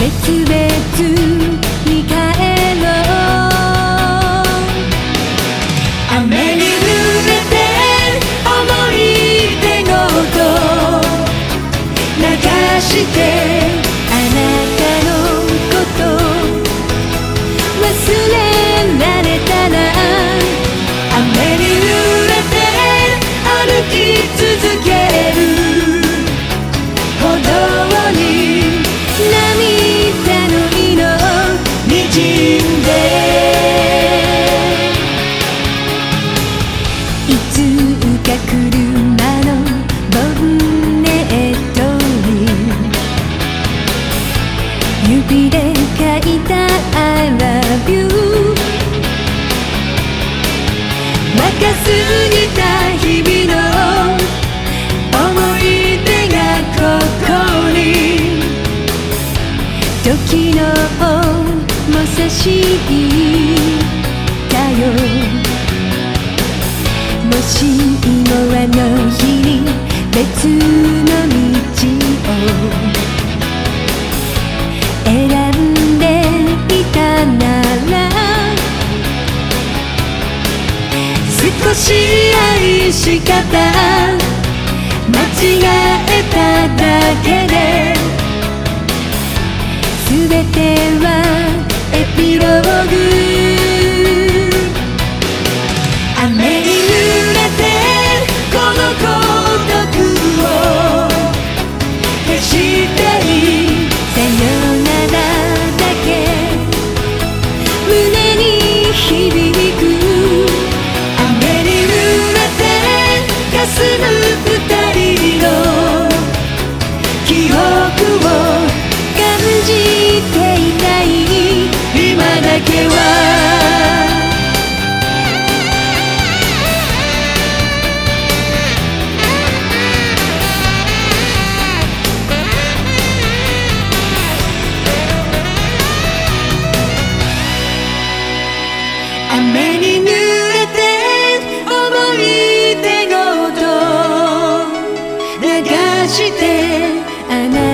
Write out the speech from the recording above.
別々指で書いた I love you 任すぎた日々の思い出がここに。時のも差したよ。もしもあの日に別少し愛し方間違えただけで全てはしてあなた